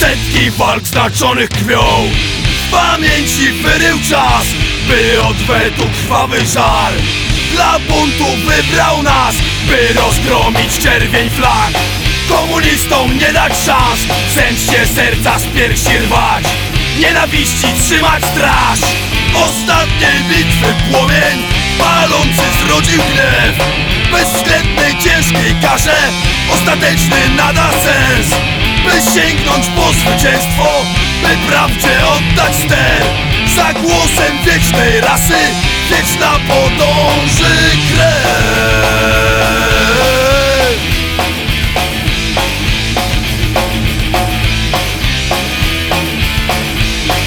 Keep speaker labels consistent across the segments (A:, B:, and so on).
A: Setki walk znaczonych krwią. W pamięci wyrył czas By odwetu krwawy żar. Dla buntu wybrał nas By rozgromić czerwień flag. Komunistom nie dać szans zemście serca z piersi rwać. Nienawiści trzymać straż. Ostatniej bitwy płomień Palący zrodził gniew. Bezwzględnej ciężkiej karze Ostateczny nada sens By sięgnąć po zwycięstwo By prawdzie oddać ster Za głosem wiecznej rasy Wieczna podąży krew.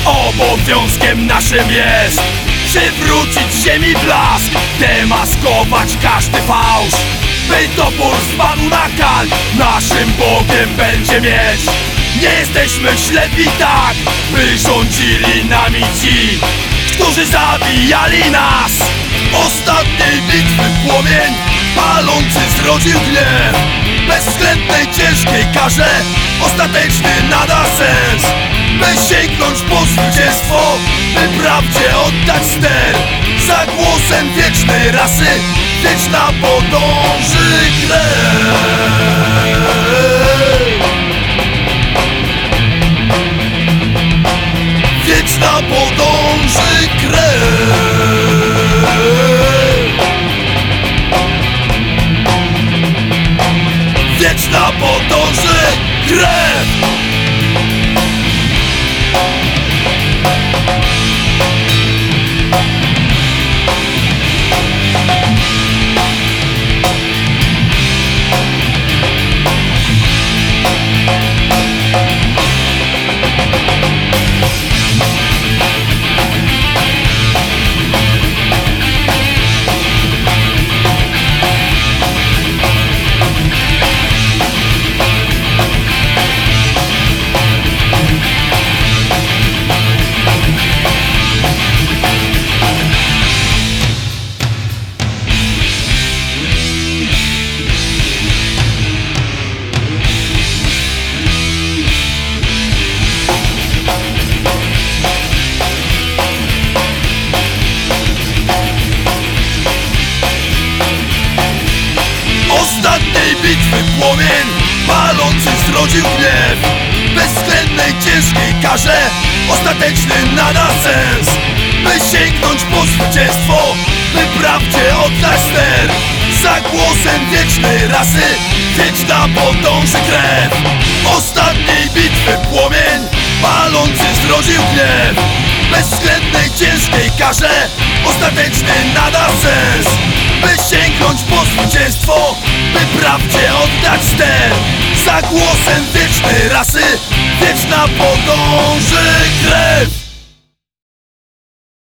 A: Obowiązkiem naszym jest Przywrócić ziemi blask Demaskować każdy fałsz By topór spadł na Naszym Bogiem będzie mieć. Nie jesteśmy ślepi tak By rządzili nami ci Którzy zabijali nas. Ostatniej bitwy płomień Palący zrodził gniew. Bezwzględnej ciężkiej karze Ostateczny nada sens. By sięgnąć po zwycięstwo By prawdzie oddać ster głosem wiecznej rasy Wieczna podąży krew. Wieczna podąży krew. Wieczna podąży krew Palący zrodził gniew. Bezwzględnej ciężkiej karze Ostateczny nada sens. By sięgnąć po zwycięstwo By prawdzie oddać ster Za głosem wiecznej rasy Wieczna podąży krew. Ostatniej bitwy płomień Palący zrodził gniew. Bezwzględnej ciężkiej karze Ostateczny nada sens. By sięgnąć po zwycięstwo prawdzie oddać ster Za głosem wiecznej rasy. Wieczna podąży krew